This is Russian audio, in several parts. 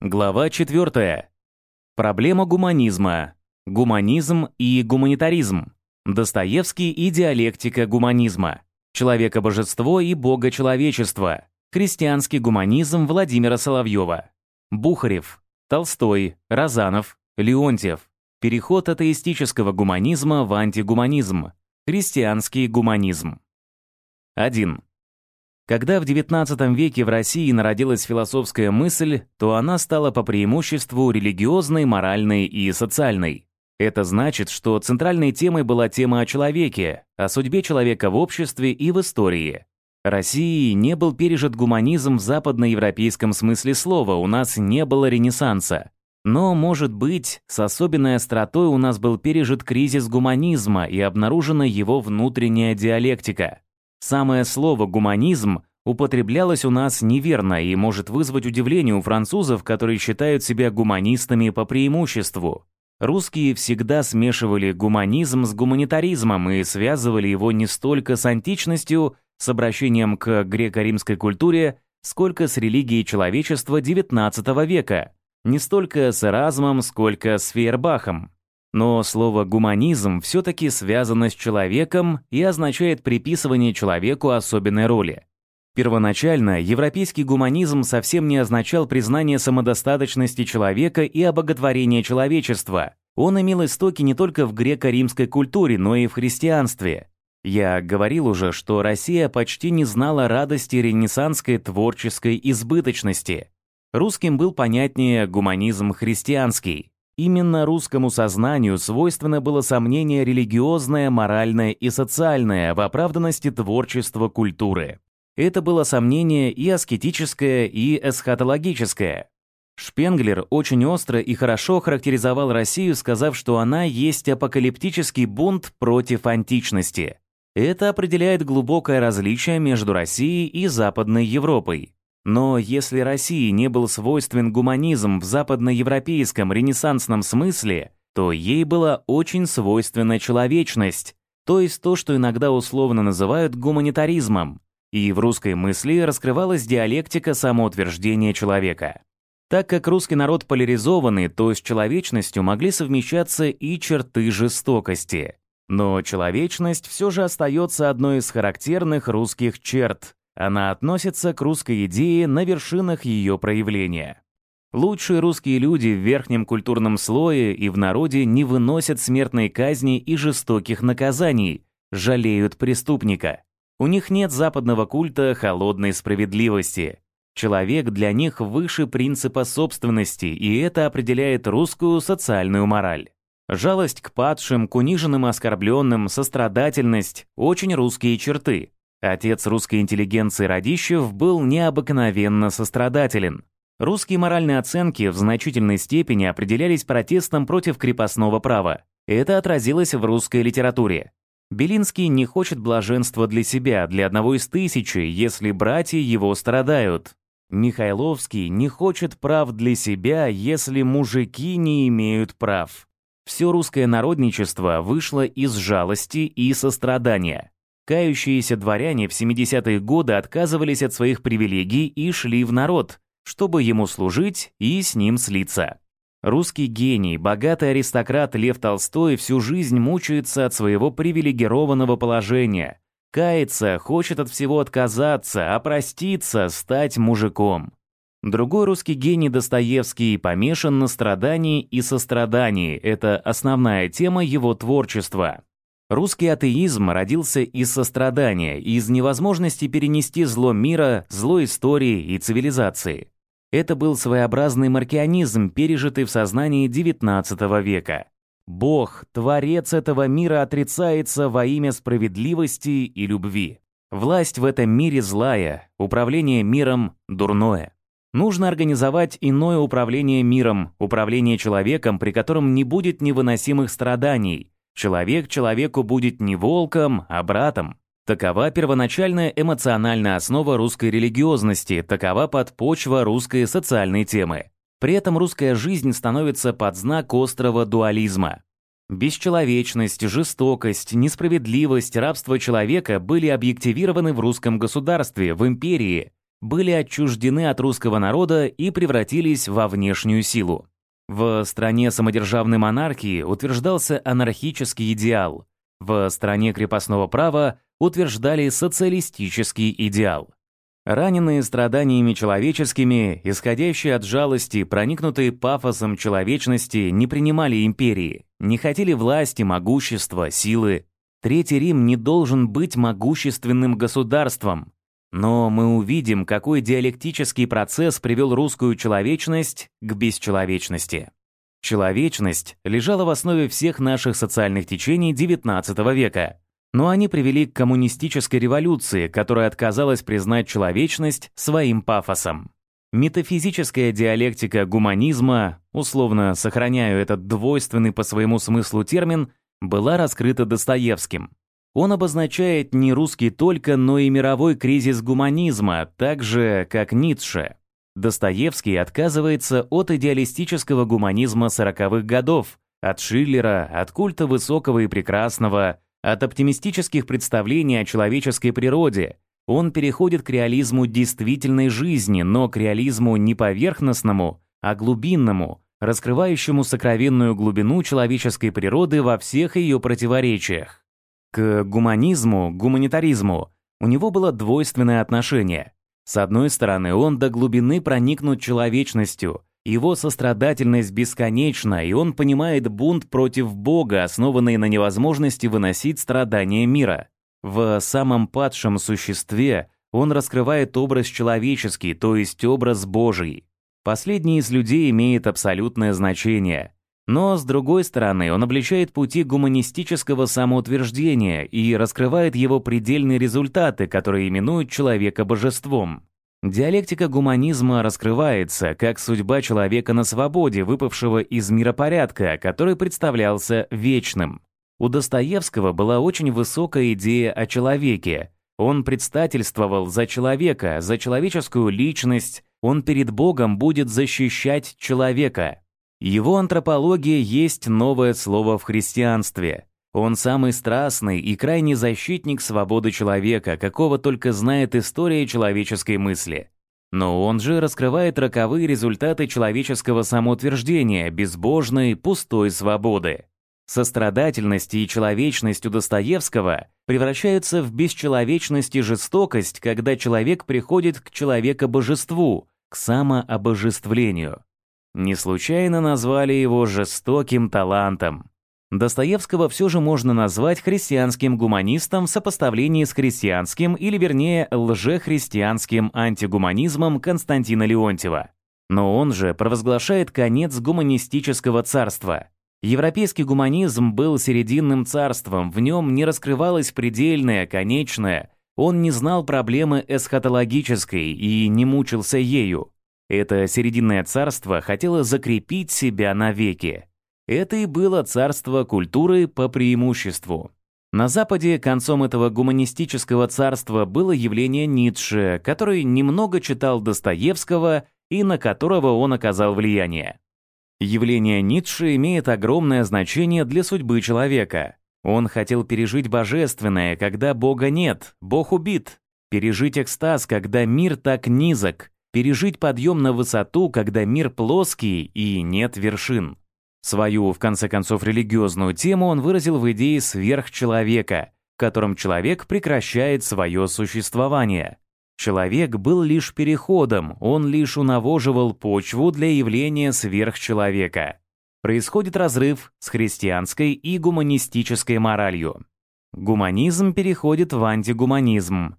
Глава 4. Проблема гуманизма. Гуманизм и гуманитаризм. Достоевский и диалектика гуманизма. Человекобожество и богочеловечество. Христианский гуманизм Владимира Соловьева. Бухарев, Толстой, Розанов, Леонтьев. Переход атеистического гуманизма в антигуманизм. Христианский гуманизм. 1. Когда в XIX веке в России народилась философская мысль, то она стала по преимуществу религиозной, моральной и социальной. Это значит, что центральной темой была тема о человеке, о судьбе человека в обществе и в истории. России не был пережит гуманизм в западноевропейском смысле слова, у нас не было ренессанса. Но, может быть, с особенной остротой у нас был пережит кризис гуманизма и обнаружена его внутренняя диалектика. Самое слово «гуманизм» употреблялось у нас неверно и может вызвать удивление у французов, которые считают себя гуманистами по преимуществу. Русские всегда смешивали гуманизм с гуманитаризмом и связывали его не столько с античностью, с обращением к греко-римской культуре, сколько с религией человечества XIX века, не столько с Эразмом, сколько с Фейербахом. Но слово «гуманизм» все-таки связано с человеком и означает приписывание человеку особенной роли. Первоначально европейский гуманизм совсем не означал признание самодостаточности человека и обоготворение человечества. Он имел истоки не только в греко-римской культуре, но и в христианстве. Я говорил уже, что Россия почти не знала радости ренессанской творческой избыточности. Русским был понятнее гуманизм христианский. Именно русскому сознанию свойственно было сомнение религиозное, моральное и социальное в оправданности творчества культуры. Это было сомнение и аскетическое, и эсхатологическое. Шпенглер очень остро и хорошо характеризовал Россию, сказав, что она есть апокалиптический бунт против античности. Это определяет глубокое различие между Россией и Западной Европой. Но если России не был свойствен гуманизм в западноевропейском ренессансном смысле, то ей была очень свойственна человечность, то есть то, что иногда условно называют гуманитаризмом, и в русской мысли раскрывалась диалектика самоутверждения человека. Так как русский народ поляризованный, то с человечностью могли совмещаться и черты жестокости. Но человечность все же остается одной из характерных русских черт, она относится к русской идее на вершинах ее проявления. Лучшие русские люди в верхнем культурном слое и в народе не выносят смертной казни и жестоких наказаний, жалеют преступника. У них нет западного культа холодной справедливости. Человек для них выше принципа собственности, и это определяет русскую социальную мораль. Жалость к падшим, к униженным оскорбленным, сострадательность – очень русские черты. Отец русской интеллигенции Радищев был необыкновенно сострадателен. Русские моральные оценки в значительной степени определялись протестом против крепостного права. Это отразилось в русской литературе. Белинский не хочет блаженства для себя, для одного из тысячи, если братья его страдают. Михайловский не хочет прав для себя, если мужики не имеют прав. Все русское народничество вышло из жалости и сострадания. Кающиеся дворяне в 70-е годы отказывались от своих привилегий и шли в народ, чтобы ему служить и с ним слиться. Русский гений, богатый аристократ Лев Толстой всю жизнь мучается от своего привилегированного положения. Кается, хочет от всего отказаться, опроститься, стать мужиком. Другой русский гений Достоевский помешан на страдании и сострадании. Это основная тема его творчества. Русский атеизм родился из сострадания, из невозможности перенести зло мира, зло истории и цивилизации. Это был своеобразный маркианизм, пережитый в сознании XIX века. Бог, творец этого мира, отрицается во имя справедливости и любви. Власть в этом мире злая, управление миром дурное. Нужно организовать иное управление миром, управление человеком, при котором не будет невыносимых страданий, Человек человеку будет не волком, а братом. Такова первоначальная эмоциональная основа русской религиозности, такова подпочва русской социальной темы. При этом русская жизнь становится под знак острого дуализма. Бесчеловечность, жестокость, несправедливость, рабство человека были объективированы в русском государстве, в империи. были отчуждены от русского народа и превратились во внешнюю силу. В стране самодержавной монархии утверждался анархический идеал, в стране крепостного права утверждали социалистический идеал. Раненые страданиями человеческими, исходящие от жалости, проникнутые пафосом человечности, не принимали империи, не хотели власти, могущества, силы. Третий Рим не должен быть могущественным государством. Но мы увидим, какой диалектический процесс привел русскую человечность к бесчеловечности. Человечность лежала в основе всех наших социальных течений XIX века, но они привели к коммунистической революции, которая отказалась признать человечность своим пафосом. Метафизическая диалектика гуманизма, условно сохраняю этот двойственный по своему смыслу термин, была раскрыта Достоевским. Он обозначает не русский только, но и мировой кризис гуманизма, так же, как Ницше. Достоевский отказывается от идеалистического гуманизма сороковых годов, от Шиллера, от культа высокого и прекрасного, от оптимистических представлений о человеческой природе. Он переходит к реализму действительной жизни, но к реализму не поверхностному, а глубинному, раскрывающему сокровенную глубину человеческой природы во всех ее противоречиях. К гуманизму, гуманитаризму у него было двойственное отношение. С одной стороны, он до глубины проникнут человечностью, его сострадательность бесконечна, и он понимает бунт против Бога, основанный на невозможности выносить страдания мира. В самом падшем существе он раскрывает образ человеческий, то есть образ Божий. Последний из людей имеет абсолютное значение. Но, с другой стороны, он обличает пути гуманистического самоутверждения и раскрывает его предельные результаты, которые именуют человека божеством. Диалектика гуманизма раскрывается как судьба человека на свободе, выпавшего из миропорядка, который представлялся вечным. У Достоевского была очень высокая идея о человеке. Он предстательствовал за человека, за человеческую личность, он перед Богом будет защищать человека. Его антропология есть новое слово в христианстве. Он самый страстный и крайний защитник свободы человека, какого только знает история человеческой мысли. Но он же раскрывает роковые результаты человеческого самоутверждения, безбожной, пустой свободы. Сострадательность и человечность у Достоевского превращаются в бесчеловечность и жестокость, когда человек приходит к человека-божеству, к самообожествлению. Не случайно назвали его жестоким талантом. Достоевского все же можно назвать христианским гуманистом в сопоставлении с христианским или, вернее, лжехристианским антигуманизмом Константина Леонтьева. Но он же провозглашает конец гуманистического царства. Европейский гуманизм был серединным царством, в нем не раскрывалось предельное, конечное, он не знал проблемы эсхатологической и не мучился ею. Это серединное царство хотело закрепить себя навеки. Это и было царство культуры по преимуществу. На Западе концом этого гуманистического царства было явление Ницше, который немного читал Достоевского и на которого он оказал влияние. Явление Ницше имеет огромное значение для судьбы человека. Он хотел пережить божественное, когда Бога нет, Бог убит, пережить экстаз, когда мир так низок, пережить подъем на высоту, когда мир плоский и нет вершин. Свою, в конце концов, религиозную тему он выразил в идее сверхчеловека, в котором человек прекращает свое существование. Человек был лишь переходом, он лишь унавоживал почву для явления сверхчеловека. Происходит разрыв с христианской и гуманистической моралью. Гуманизм переходит в антигуманизм.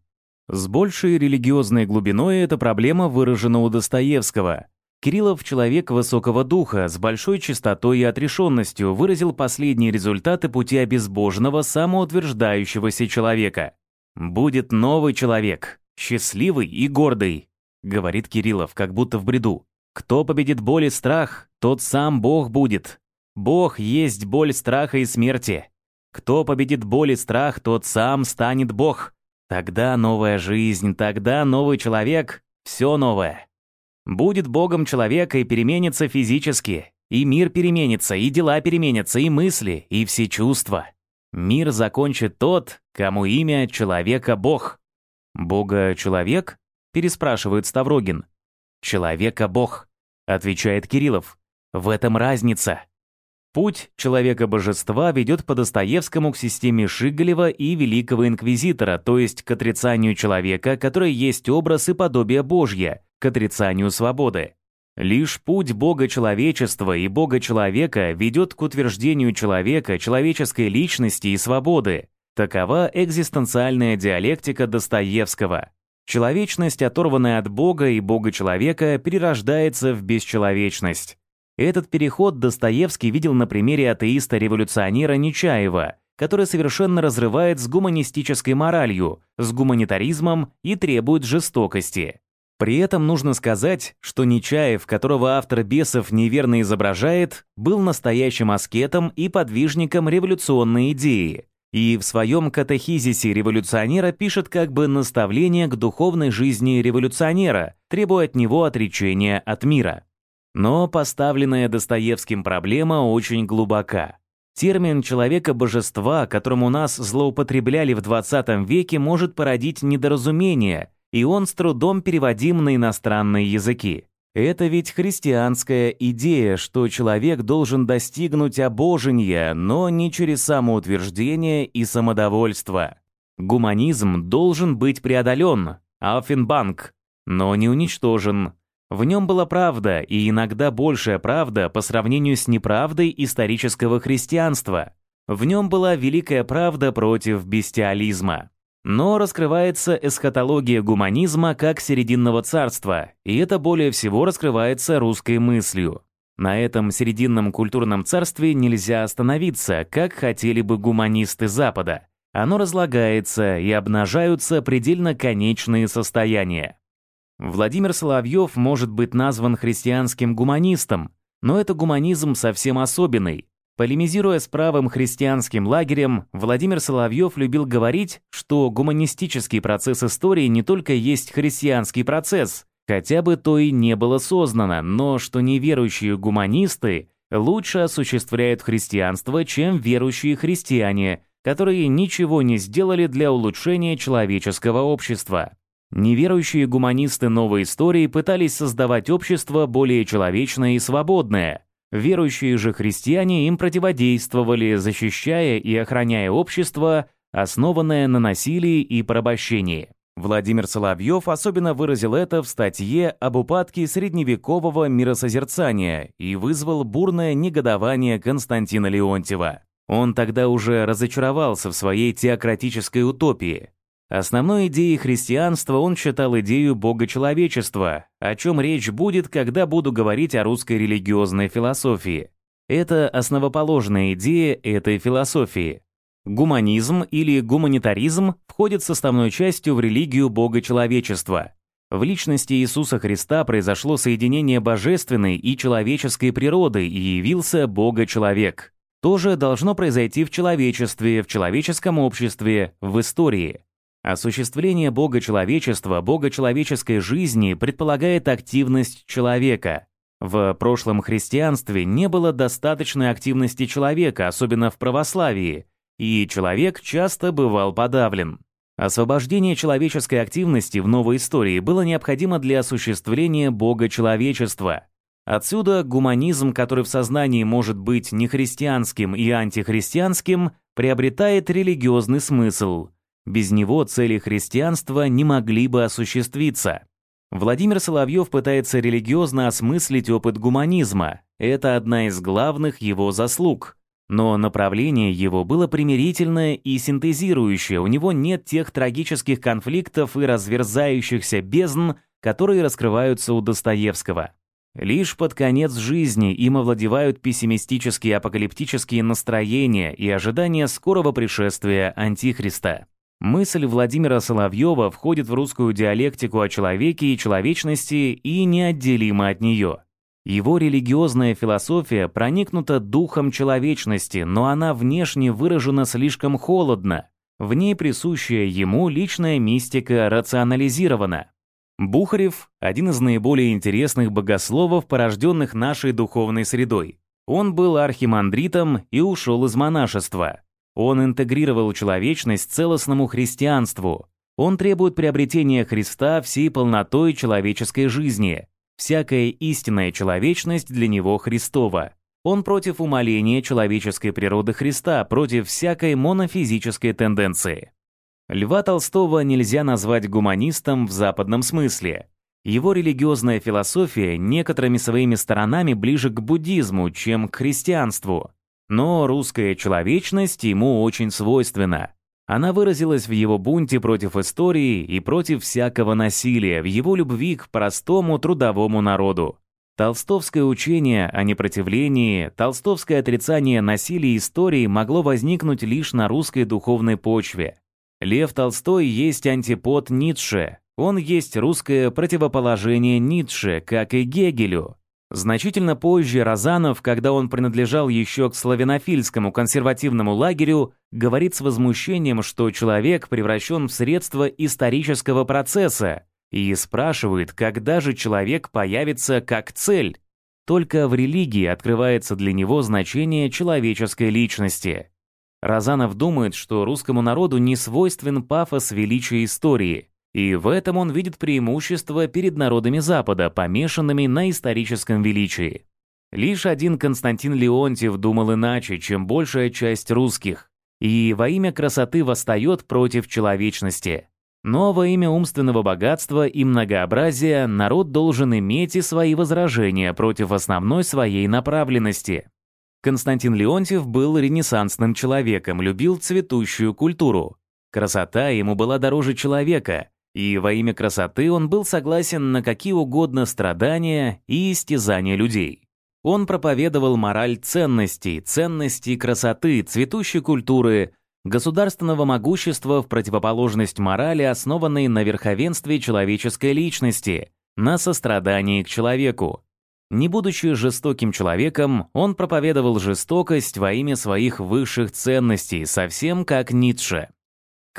С большей религиозной глубиной эта проблема выражена у Достоевского. Кириллов, человек высокого духа, с большой чистотой и отрешенностью, выразил последние результаты пути обезбоженного, самоутверждающегося человека. «Будет новый человек, счастливый и гордый», — говорит Кириллов, как будто в бреду. «Кто победит боль и страх, тот сам Бог будет. Бог есть боль страха и смерти. Кто победит боль и страх, тот сам станет Бог». Тогда новая жизнь, тогда новый человек, все новое. Будет Богом человека и переменится физически, и мир переменится, и дела переменятся, и мысли, и все чувства. Мир закончит тот, кому имя человека Бог. Бога человек? — переспрашивает Ставрогин. «Человека-бог», — отвечает Кириллов. «В этом разница». Путь человека-божества ведет по Достоевскому к системе Шиголева и Великого Инквизитора, то есть к отрицанию человека, который есть образ и подобие Божье, к отрицанию свободы. Лишь путь Бога человечества и Бога человека ведет к утверждению человека, человеческой личности и свободы. Такова экзистенциальная диалектика Достоевского. Человечность, оторванная от Бога и Бога человека, перерождается в бесчеловечность. Этот переход Достоевский видел на примере атеиста-революционера Нечаева, который совершенно разрывает с гуманистической моралью, с гуманитаризмом и требует жестокости. При этом нужно сказать, что Нечаев, которого автор «Бесов» неверно изображает, был настоящим аскетом и подвижником революционной идеи, и в своем катехизисе революционера пишет как бы наставление к духовной жизни революционера, требуя от него отречения от мира. Но поставленная Достоевским проблема очень глубока. Термин «человека-божества», которым у нас злоупотребляли в 20 веке, может породить недоразумение, и он с трудом переводим на иностранные языки. Это ведь христианская идея, что человек должен достигнуть обожения, но не через самоутверждение и самодовольство. Гуманизм должен быть преодолен, Ауфенбанк, но не уничтожен. В нем была правда, и иногда большая правда по сравнению с неправдой исторического христианства. В нем была великая правда против бестиализма. Но раскрывается эсхатология гуманизма как серединного царства, и это более всего раскрывается русской мыслью. На этом серединном культурном царстве нельзя остановиться, как хотели бы гуманисты Запада. Оно разлагается, и обнажаются предельно конечные состояния. Владимир Соловьев может быть назван христианским гуманистом, но это гуманизм совсем особенный. Полемизируя с правым христианским лагерем, Владимир Соловьев любил говорить, что гуманистический процесс истории не только есть христианский процесс, хотя бы то и не было сознано, но что неверующие гуманисты лучше осуществляют христианство, чем верующие христиане, которые ничего не сделали для улучшения человеческого общества. Неверующие гуманисты новой истории пытались создавать общество более человечное и свободное. Верующие же христиане им противодействовали, защищая и охраняя общество, основанное на насилии и порабощении. Владимир Соловьев особенно выразил это в статье об упадке средневекового миросозерцания и вызвал бурное негодование Константина Леонтьева. Он тогда уже разочаровался в своей теократической утопии, Основной идеей христианства он считал идею Бога человечества, о чем речь будет, когда буду говорить о русской религиозной философии. Это основоположная идея этой философии. Гуманизм или гуманитаризм входит составной частью в религию Бога человечества. В личности Иисуса Христа произошло соединение божественной и человеческой природы и явился Бога-человек. То же должно произойти в человечестве, в человеческом обществе, в истории. Осуществление Бога человечества, Бога человеческой жизни предполагает активность человека. В прошлом христианстве не было достаточной активности человека, особенно в православии, и человек часто бывал подавлен. Освобождение человеческой активности в новой истории было необходимо для осуществления Бога человечества. Отсюда гуманизм, который в сознании может быть нехристианским и антихристианским, приобретает религиозный смысл – без него цели христианства не могли бы осуществиться. Владимир Соловьев пытается религиозно осмыслить опыт гуманизма. Это одна из главных его заслуг. Но направление его было примирительное и синтезирующее, у него нет тех трагических конфликтов и разверзающихся бездн, которые раскрываются у Достоевского. Лишь под конец жизни им овладевают пессимистические апокалиптические настроения и ожидания скорого пришествия Антихриста. Мысль Владимира Соловьева входит в русскую диалектику о человеке и человечности и неотделима от нее. Его религиозная философия проникнута духом человечности, но она внешне выражена слишком холодно. В ней присущая ему личная мистика рационализирована. Бухарев – один из наиболее интересных богословов, порожденных нашей духовной средой. Он был архимандритом и ушел из монашества. Он интегрировал человечность целостному христианству. Он требует приобретения Христа всей полнотой человеческой жизни. Всякая истинная человечность для него Христова. Он против умаления человеческой природы Христа, против всякой монофизической тенденции. Льва Толстого нельзя назвать гуманистом в западном смысле. Его религиозная философия некоторыми своими сторонами ближе к буддизму, чем к христианству. Но русская человечность ему очень свойственна. Она выразилась в его бунте против истории и против всякого насилия, в его любви к простому трудовому народу. Толстовское учение о непротивлении, толстовское отрицание насилия истории могло возникнуть лишь на русской духовной почве. Лев Толстой есть антипод Ницше, он есть русское противоположение Ницше, как и Гегелю. Значительно позже Розанов, когда он принадлежал еще к славянофильскому консервативному лагерю, говорит с возмущением, что человек превращен в средство исторического процесса и спрашивает, когда же человек появится как цель. Только в религии открывается для него значение человеческой личности. Розанов думает, что русскому народу не свойствен пафос величия истории, и в этом он видит преимущество перед народами Запада, помешанными на историческом величии. Лишь один Константин Леонтьев думал иначе, чем большая часть русских, и во имя красоты восстает против человечности. Но во имя умственного богатства и многообразия народ должен иметь и свои возражения против основной своей направленности. Константин Леонтьев был ренессансным человеком, любил цветущую культуру. Красота ему была дороже человека, и во имя красоты он был согласен на какие угодно страдания и истязания людей. Он проповедовал мораль ценностей, ценностей красоты, цветущей культуры, государственного могущества в противоположность морали, основанной на верховенстве человеческой личности, на сострадании к человеку. Не будучи жестоким человеком, он проповедовал жестокость во имя своих высших ценностей, совсем как Ницше.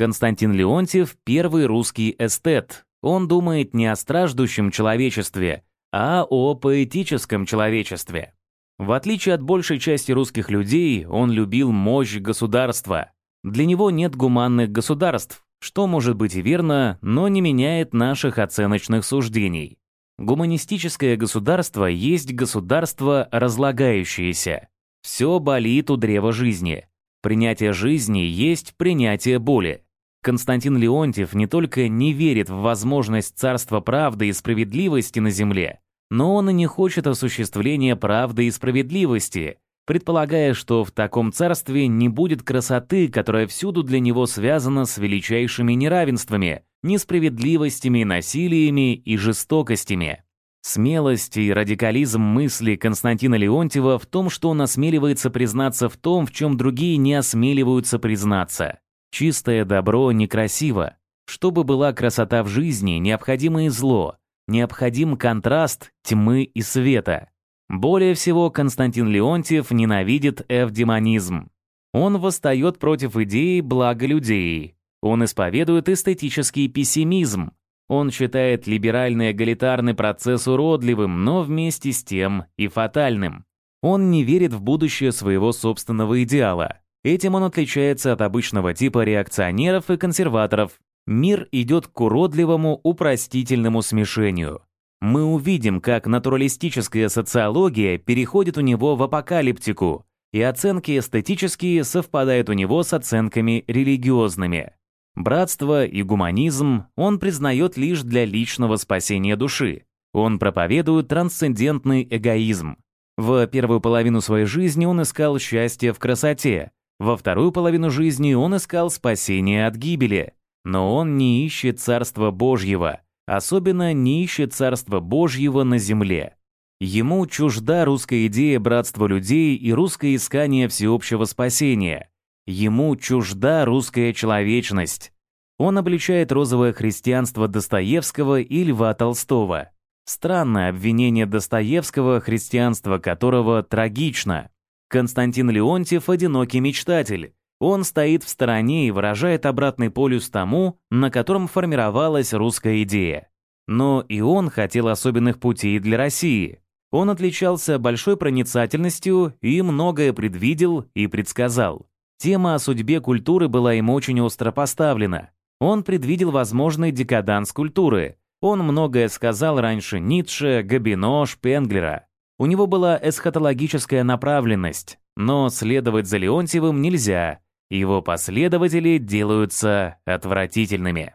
Константин Леонтьев – первый русский эстет. Он думает не о страждущем человечестве, а о поэтическом человечестве. В отличие от большей части русских людей, он любил мощь государства. Для него нет гуманных государств, что может быть и верно, но не меняет наших оценочных суждений. Гуманистическое государство есть государство разлагающееся. Все болит у древа жизни. Принятие жизни есть принятие боли. Константин Леонтьев не только не верит в возможность царства правды и справедливости на земле, но он и не хочет осуществления правды и справедливости, предполагая, что в таком царстве не будет красоты, которая всюду для него связана с величайшими неравенствами, несправедливостями, насилиями и жестокостями. Смелость и радикализм мысли Константина Леонтьева в том, что он осмеливается признаться в том, в чем другие не осмеливаются признаться. Чистое добро некрасиво. Чтобы была красота в жизни, необходимо и зло. Необходим контраст тьмы и света. Более всего Константин Леонтьев ненавидит эвдемонизм. Он восстает против идеи блага людей. Он исповедует эстетический пессимизм. Он считает либеральный эгалитарный процесс уродливым, но вместе с тем и фатальным. Он не верит в будущее своего собственного идеала. Этим он отличается от обычного типа реакционеров и консерваторов. Мир идет к уродливому упростительному смешению. Мы увидим, как натуралистическая социология переходит у него в апокалиптику, и оценки эстетические совпадают у него с оценками религиозными. Братство и гуманизм он признает лишь для личного спасения души. Он проповедует трансцендентный эгоизм. В первую половину своей жизни он искал счастье в красоте, во вторую половину жизни он искал спасения от гибели, но он не ищет Царства Божьего, особенно не ищет Царства Божьего на земле. Ему чужда русская идея братства людей и русское искание всеобщего спасения. Ему чужда русская человечность. Он обличает розовое христианство Достоевского и Льва Толстого. Странное обвинение Достоевского, христианство которого трагично. Константин Леонтьев – одинокий мечтатель. Он стоит в стороне и выражает обратный полюс тому, на котором формировалась русская идея. Но и он хотел особенных путей для России. Он отличался большой проницательностью и многое предвидел и предсказал. Тема о судьбе культуры была ему очень остро поставлена. Он предвидел возможный декаданс культуры. Он многое сказал раньше Ницше, Габино, Шпенглера. У него была эсхатологическая направленность, но следовать за Леонтьевым нельзя. Его последователи делаются отвратительными.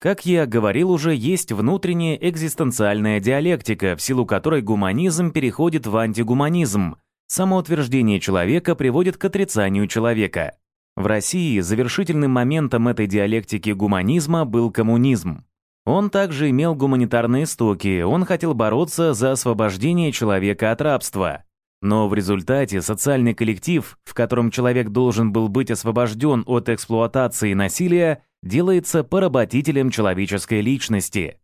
Как я говорил уже, есть внутренняя экзистенциальная диалектика, в силу которой гуманизм переходит в антигуманизм. Самоутверждение человека приводит к отрицанию человека. В России завершительным моментом этой диалектики гуманизма был коммунизм. Он также имел гуманитарные истоки, он хотел бороться за освобождение человека от рабства. Но в результате социальный коллектив, в котором человек должен был быть освобожден от эксплуатации и насилия, делается поработителем человеческой личности.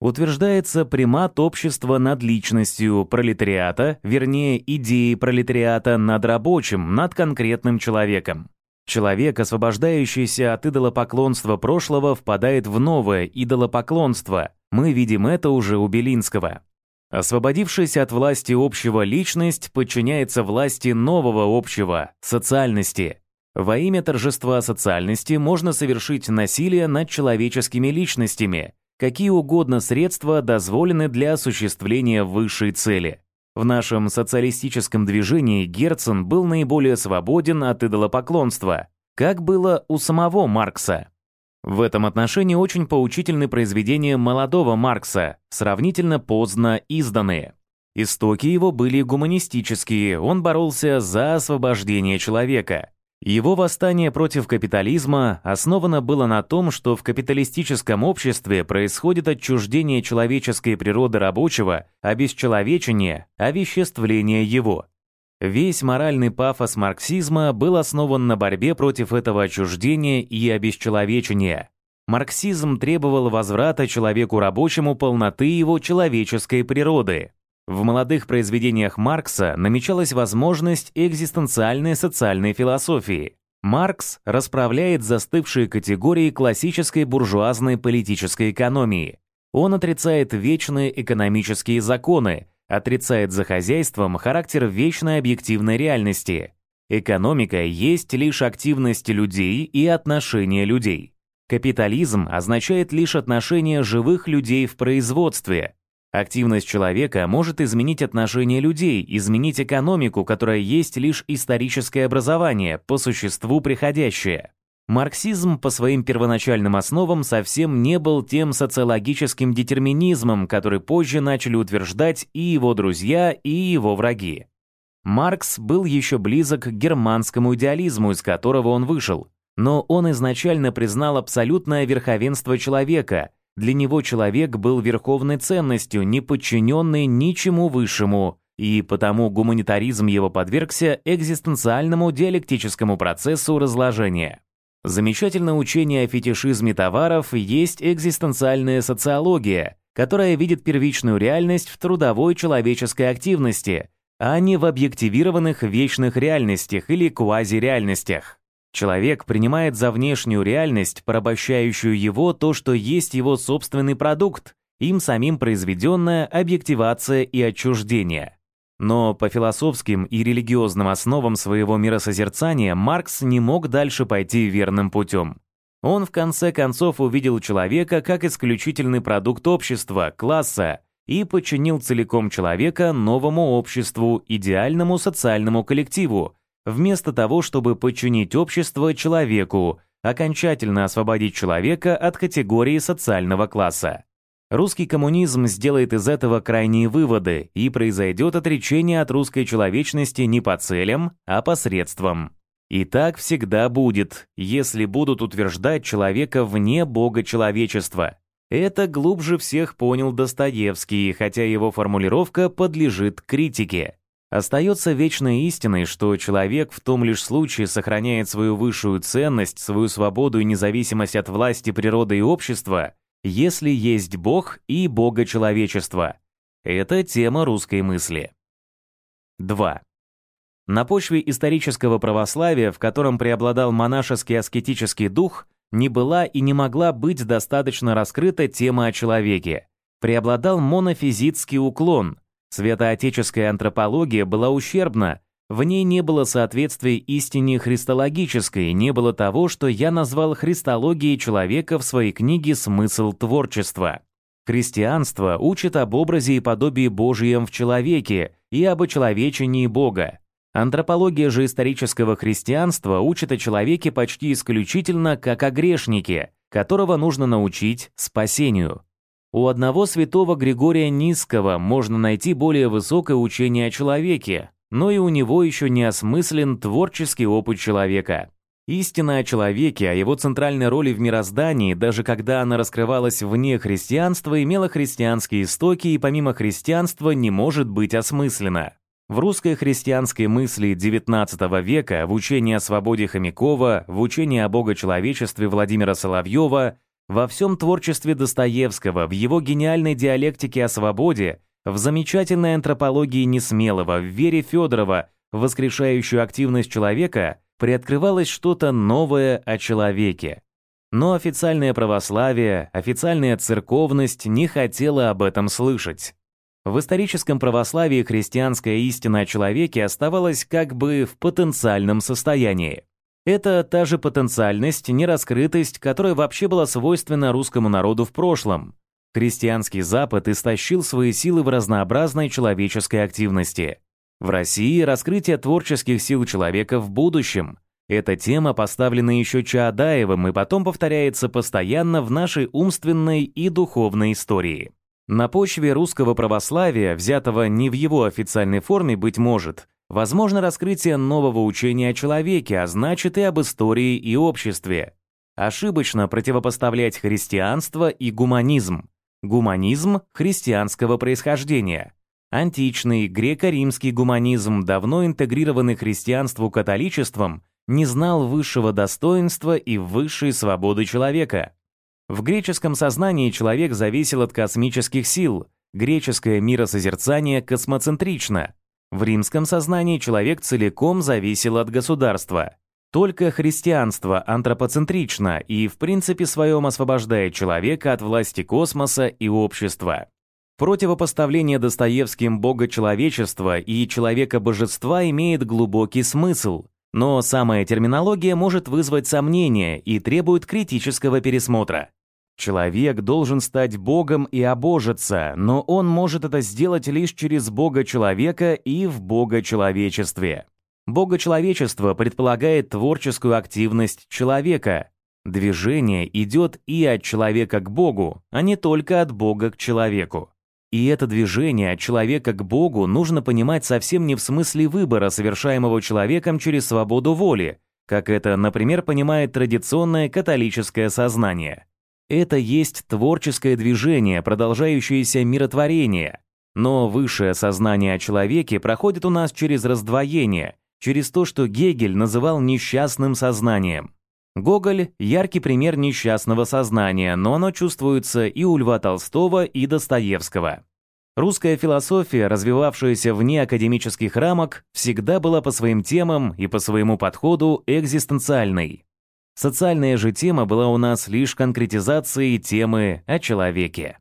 Утверждается примат общества над личностью пролетариата, вернее, идеи пролетариата над рабочим, над конкретным человеком. Человек, освобождающийся от идолопоклонства прошлого, впадает в новое идолопоклонство. Мы видим это уже у Белинского. Освободившаяся от власти общего личность подчиняется власти нового общего, социальности. Во имя торжества социальности можно совершить насилие над человеческими личностями. Какие угодно средства дозволены для осуществления высшей цели. В нашем социалистическом движении Герцен был наиболее свободен от идолопоклонства, как было у самого Маркса. В этом отношении очень поучительны произведения молодого Маркса, сравнительно поздно изданные. Истоки его были гуманистические, он боролся за освобождение человека. Его восстание против капитализма основано было на том, что в капиталистическом обществе происходит отчуждение человеческой природы рабочего, обесчеловечение, овеществление его. Весь моральный пафос марксизма был основан на борьбе против этого отчуждения и обесчеловечения. Марксизм требовал возврата человеку рабочему полноты его человеческой природы. В молодых произведениях Маркса намечалась возможность экзистенциальной социальной философии. Маркс расправляет застывшие категории классической буржуазной политической экономии. Он отрицает вечные экономические законы, отрицает за хозяйством характер вечной объективной реальности. Экономика есть лишь активность людей и отношения людей. Капитализм означает лишь отношение живых людей в производстве, Активность человека может изменить отношение людей, изменить экономику, которая есть лишь историческое образование, по существу приходящее. Марксизм по своим первоначальным основам совсем не был тем социологическим детерминизмом, который позже начали утверждать и его друзья, и его враги. Маркс был еще близок к германскому идеализму, из которого он вышел, но он изначально признал абсолютное верховенство человека – для него человек был верховной ценностью, не подчиненной ничему высшему, и потому гуманитаризм его подвергся экзистенциальному диалектическому процессу разложения. Замечательное учение о фетишизме товаров есть экзистенциальная социология, которая видит первичную реальность в трудовой человеческой активности, а не в объективированных вечных реальностях или квазиреальностях. Человек принимает за внешнюю реальность, порабощающую его то, что есть его собственный продукт, им самим произведенная объективация и отчуждение. Но по философским и религиозным основам своего миросозерцания Маркс не мог дальше пойти верным путем. Он в конце концов увидел человека как исключительный продукт общества, класса, и подчинил целиком человека новому обществу, идеальному социальному коллективу, вместо того, чтобы подчинить общество человеку, окончательно освободить человека от категории социального класса. Русский коммунизм сделает из этого крайние выводы, и произойдет отречение от русской человечности не по целям, а по средствам. И так всегда будет, если будут утверждать человека вне бога человечества. Это глубже всех понял Достоевский, хотя его формулировка подлежит критике. Остается вечной истиной, что человек в том лишь случае сохраняет свою высшую ценность, свою свободу и независимость от власти природы и общества, если есть Бог и Бога человечества. Это тема русской мысли. 2. На почве исторического православия, в котором преобладал монашеский аскетический дух, не была и не могла быть достаточно раскрыта тема о человеке. Преобладал монофизитский уклон – Светоотеческая антропология была ущербна, В ней не было соответствия истине христологической, не было того, что я назвал христологией человека в своей книге «Смысл творчества». Христианство учит об образе и подобии Божьем в человеке и об очеловечении Бога. Антропология же исторического христианства учит о человеке почти исключительно как о грешнике, которого нужно научить спасению. У одного святого Григория Низкого можно найти более высокое учение о человеке, но и у него еще не осмыслен творческий опыт человека. Истина о человеке, о его центральной роли в мироздании, даже когда она раскрывалась вне христианства, имела христианские истоки и помимо христианства не может быть осмыслена. В русской христианской мысли XIX века, в учении о свободе Хомякова, в учении о богочеловечестве Владимира Соловьева, во всем творчестве Достоевского, в его гениальной диалектике о свободе, в замечательной антропологии Несмелого, в вере Федорова, воскрешающую активность человека – приоткрывалось что-то новое о человеке. Но официальное православие, официальная церковность не хотела об этом слышать. В историческом православии христианская истина о человеке оставалась как бы в потенциальном состоянии. Это та же потенциальность, нераскрытость, которая вообще была свойственна русскому народу в прошлом. Христианский Запад истощил свои силы в разнообразной человеческой активности. В России раскрытие творческих сил человека в будущем. Эта тема поставлена еще Чаадаевым и потом повторяется постоянно в нашей умственной и духовной истории. На почве русского православия, взятого не в его официальной форме, быть может, возможно раскрытие нового учения о человеке, а значит и об истории и обществе. Ошибочно противопоставлять христианство и гуманизм. Гуманизм христианского происхождения – Античный греко-римский гуманизм, давно интегрированный христианству католичеством, не знал высшего достоинства и высшей свободы человека. В греческом сознании человек зависел от космических сил, греческое миросозерцание космоцентрично. В римском сознании человек целиком зависел от государства. Только христианство антропоцентрично и в принципе своем освобождает человека от власти космоса и общества. Противопоставление Достоевским бога человечества и человека-божества имеет глубокий смысл, но самая терминология может вызвать сомнения и требует критического пересмотра. Человек должен стать богом и обожиться, но он может это сделать лишь через бога человека и в бога человечестве. Богочеловечество предполагает творческую активность человека. Движение идет и от человека к Богу, а не только от Бога к человеку. И это движение от человека к Богу нужно понимать совсем не в смысле выбора, совершаемого человеком через свободу воли, как это, например, понимает традиционное католическое сознание. Это есть творческое движение, продолжающееся миротворение. Но высшее сознание о человеке проходит у нас через раздвоение, через то, что Гегель называл несчастным сознанием. Гоголь – яркий пример несчастного сознания, но оно чувствуется и у Льва Толстого, и Достоевского. Русская философия, развивавшаяся вне академических рамок, всегда была по своим темам и по своему подходу экзистенциальной. Социальная же тема была у нас лишь конкретизацией темы о человеке.